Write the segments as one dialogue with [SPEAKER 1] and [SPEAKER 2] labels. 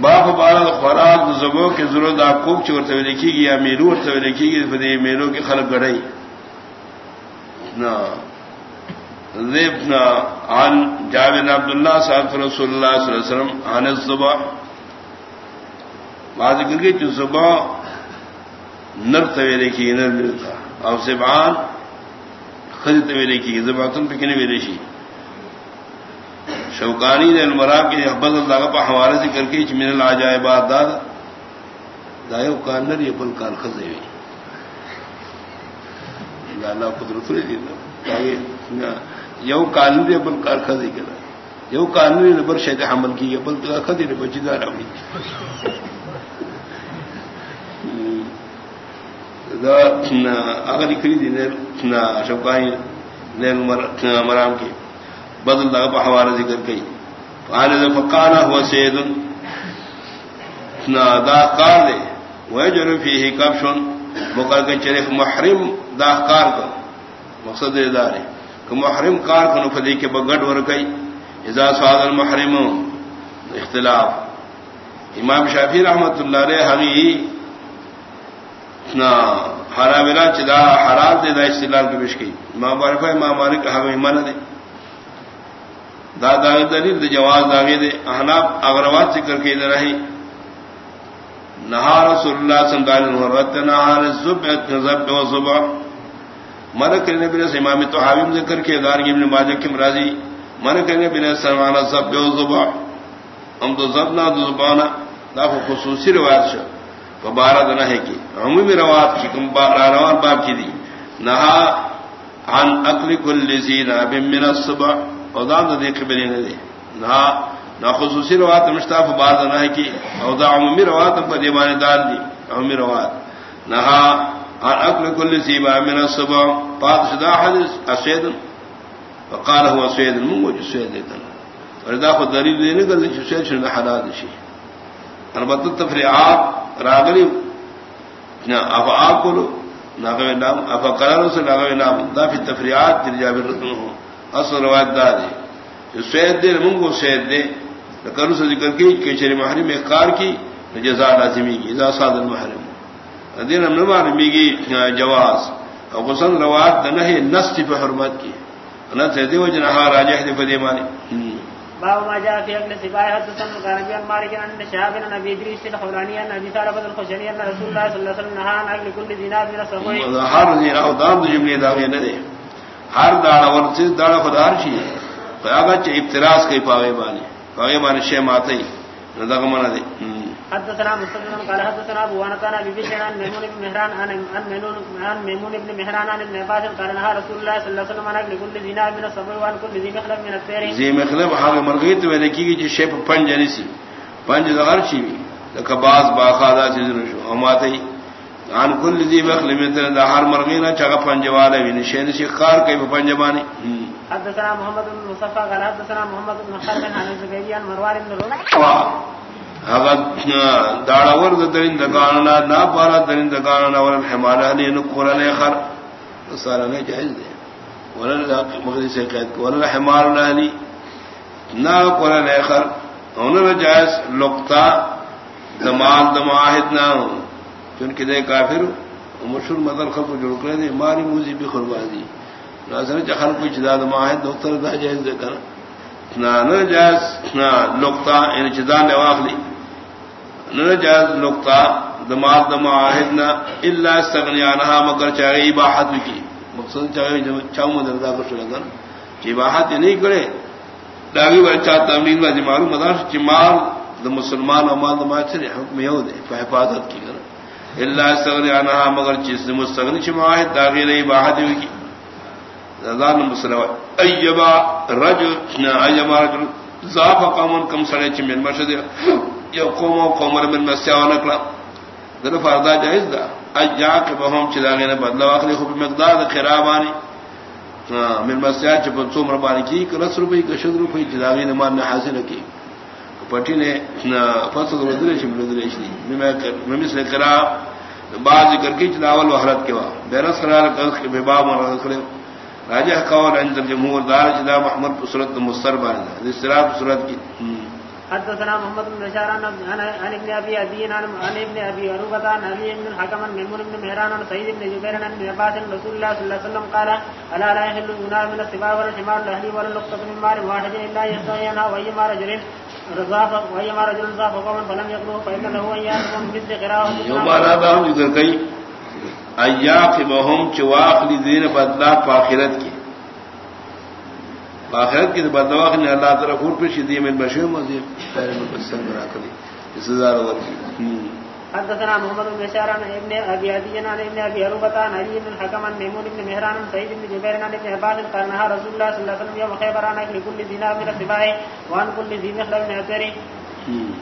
[SPEAKER 1] باپ بارہ خوراک زبوں کی ضرورت آپ کو چور سے لکھی گی یا میرو اور سے لکھی گی پھر میرو کی خلق گڑھائی. عن جابر عبد اللہ صاحب رسول اللہ صلی اللہ علیہ وسلم، عن الصبح بعض کر کے جو صبح نر طویرے کی نر ملتا اور زبان خرید طویرے کی زبان پہ کنے ویریشی شوکانی نے المراب کی حبت اللہ پہ حوالے سے کر کے من لا جائے بات داد دایو کان نر یہ بل کان خزے ہوئی اللہ قدرت دی یو کان دے بل کار خزے کرا یو کان نے بر شیخ حمل کی یہ بل خزے نے بچی دار ہوئی اگر لکھ لکھنی تھی شوکانی مرام کی۔ بدل لگا پہوارا ذکر گئی فقانا ہوا سید. داخار دے وہ جو رفی ہی کب سن مکر کے چرے، محرم داخار کو مقصد دار ہے کہ محرم کار کو نفدی کے بگڑ ور اذا سواد المحرم، اختلاف۔ امام شافی رحمت اللہ علیہ ہمیں ہرا میرا چلا حرام دے، دا استلال کی مشکی ماں بارف ہے ماں مالک ہمیں من دے۔ دادا دلیل دے جواز داغے دے احناب اگروات سے کر کے ادھر رہی۔ نہا رسول اللہ سندال رت نہار زب زب و زبا من کرنے بنا امام تو حاویم ذکر کے دار ابن ماجہ کی مرازی من کرنے بنا سلمان زب و زبا ہم تو زب نہ زبانا دا خصوصی روایت شو۔ بارہ دن ہے کہ عمومی روات کی، کم روان باب کی دی۔ نہا عن اکل کل زین من الصبح اودام دے دیکھ بلی نے دے نہا نہ خصوصی روات مشتاف بعد نہ ہے کہ اودا عمومی روات پر دیوانے دار دی. عمومی روات نہا عن اکل کل زین من الصبح پاک شدا حدیث، اسید. وقال هو سید من جو سید دیتا. اور دا خود دلیل دینے کا جو سید شنو حلال شي البتہ تفریعات راغلی. اف آکلو ناغوی نام اف قرارو سے ناغوی نام. دا فی تفریعات در جابر رسول. ہوں اصل روایت دا دے جو سید دے منگو سید دے کرو سے ذکر کی کہ چری محرم اقار کی جزا لازمی کی اذا صاد المحرم. دین ہم نمارمی کی جواز. اور غسن روایت دا نہیں نست پہ حرمت کی نت ہے دیو جنہا راجح دے فدی مانی
[SPEAKER 2] باب ما جاء في اكل سباع حدثنا كان بن مالك عن شهاب بن ابي ادريس الخولاني ان ابي طالب الخشني ان رسول الله صلى الله عليه وسلم نهى عن اكل كل دينار من السبوع
[SPEAKER 1] هر دين او دام جمله دا نه دي. ہر داڑا ورچ داڑا خدار شي فاغا چ ابتراس کوي پاوي باني پاوي باني شي ماتي ندا کمنا دي
[SPEAKER 2] حدثنا مستدرن قال حدثنا ابو وانا كان ابي بشر عن ميمون بن مهران عن ميمون عن ميمون بن مهران عن ابن عباس قال نهى رسول الله صلى الله عليه وسلم عن كل دينار من الصبر وعن كل ذي مخلب من الطير
[SPEAKER 1] ذي مخلب حال مرغيت ولكي جي شيب پنج نسي پنج دغر شي لکباز باخادا چیز نشو۔ اماتي عن كل ذي مخلب من الطير هر مرغينا چغ پنج والے وين شين شي خار کي پنج باني
[SPEAKER 2] حدثنا محمد بن مصطفى قال حدثنا محمد بن خالد عن زبيدي عن مروان بن روح
[SPEAKER 1] داڑور درند گاننا نہ پارا درند گاننا ورن حمالہ نے قرآن خر. سارا نے جائز دے. ورن مغرب سے قید ورن حمال نہ نہ قرآن خر. انہوں جائز لقتا دمال دماہد نہ ہوں چونکہ دے کافر مشہور مدر خل کو جڑ کر دے، ماری موزی بھی خربا خربازی نہ خل کو جدا دماہد دفتر دا جائز دے کر۔ نہ جائز یعنی نہ لقتا ان چدان نے واخلی نجاز نقطہ، دماغ دما نہ اللہ استغنیانہ مگر چاہے عباحت کی۔ مقصد چاہے چاہوں میں دردا کر۔ لگا عباحت نہیں کرے۔ ڈاگی بڑے چاہتا امین میں جمال جی مدار چمال د مسلمان اور مال دما سے حکم یہ دے حفاظت کی کر۔ اللہ استغنیانہ مگر چیز مستغنی چماہد داغی نہیں کی. ایبا رجل ایبا رجل. کم سڑے مرشد قوم و من نکلا. جائز دا. اجا کے بہم نے بدلا واخلی خوب مقدار دا خرابانی. من مسیا چ بچو مربانی کی کرس روپے کا شد روپے چلاگے نے مان حاصل کی. پٹی نے فصل ردرے چ ردرے چ میں میں مثل کرا بعض ذکر کی چلاول وحرت کے وا بیرس قرار کر کے بے باب مر کھڑے راجہ قول عند الجمهور دار جدا محمد صورت مستر بان اس طرح صورت کی۔
[SPEAKER 2] حدثنا محمد بن بشار، عن عن ابن ابي ابي عن عن ابن ابي اروبه عن ابي بن الحكم عن ميمون بن مهران عن سعيد بن جبير عن ابن عباس رسول الله صلى الله عليه وسلم قال الا لا يحل ينال من السباع والحمار الاهلي ولا اللقطه من مال واحد الا يستوينا وايما رجل رجل رزاف قوما فلم يقلوه فان له ان ياتهم مثل قراءه
[SPEAKER 1] یوم آنا دا ہم ذکر کئی ایاقبہم چواخ لی دین بدلا پاخرت کی۔ پاخرت کی بدلا واخ نے اللہ تعالی خور شدی من بشیر مزید میں
[SPEAKER 2] حدثنا محمد بن بشار عن ابن ابي عدي عن ابن ابي اروبه عن علي بن الحكم عن ميمون بن مهران عن سعيد بن جبير عن ابن عباس قال نهى رسول الله صلى الله عليه وسلم يوم خيبر عن اكل كل ذي دينار من السباع وعن كل ذي مخلب من عتري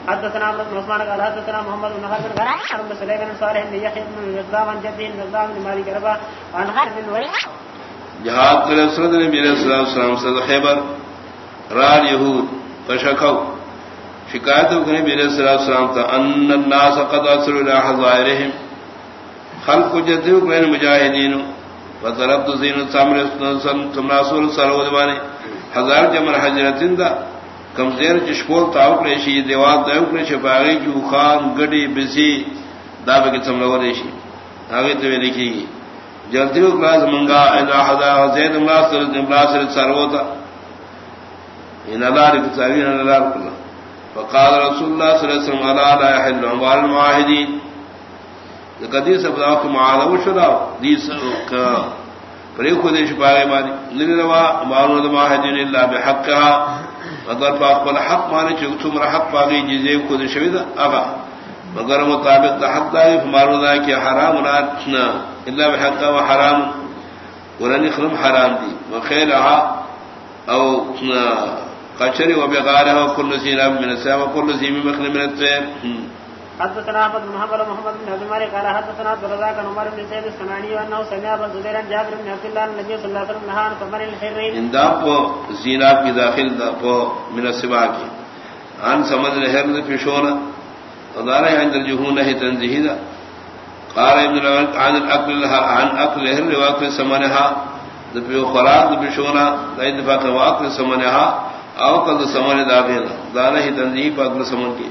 [SPEAKER 2] حدثنا عمرو بن عثمان قال حدثنا محمد بن خالد قال عن سليمان بن صالح بن يحيى بن الغزام عن جده الغزام بن مالك ربا عن خالد بن وليد
[SPEAKER 1] جہاد کرے سرد نبی علیہ السلام السلام صد خیبر رال یہود فشکو شکایت کرنے نبی علیہ السلام السلام تا، ان الناس قد اثر الى حضائرهم خلق جدیو کرنے مجاہدین وطلب زین السامر سامر سمراسول سرود بانے ہزار جمر حجرتن دا۔ کمزیر چشکول تاو کریشی دیوات داو کریشی باغی کی خان، گڑی، بسی۔ دا بکی سمرو ریشی آگے تو لکھی گی جلدی کلاس منگا حضا زید امراسر امراسر سروتا ان اللہ رکتاوین اللہ رکلا فقال رسول اللہ صلی اللہ علیہ وسلم اللہ لا يحل اموال المعاہدین قدیس ابدا کو معاہدہ وشدا دیس کا پریکو دیش پاگے مانی نلروا اموال المعاہدین اللہ بحقها. مگر پاک حق مانی چکتم رحق پاگی جیزے کو دیشویدہ اگا مگر مطابق دا حق داری فمارو دا کہ حرام ناتنا اللہ بحق و حرام. ورن خرم حرام دی وخیرها او قچری و بغارها وكل سينا من السماء وكل سيم مخل من الطير
[SPEAKER 2] حدثنا احمد بن محمد محمد بن قال حدثنا عبد الرزاق بن عمر بن وانه سمع زبير جابر بن عبد الله النبي صلى الله عليه وسلم نهى عن الحر
[SPEAKER 1] ان دا پو زینا کی داخل دا پو من السباع کی. عن سمد الحر في عند الجهون هي قال ابن عن الاكل عن اكل الهر واكل ثمنها. ذبي لا يدفع واكل ثمنها. او سمجھ دا دے دا هي تنظیم پاک سمجھ کے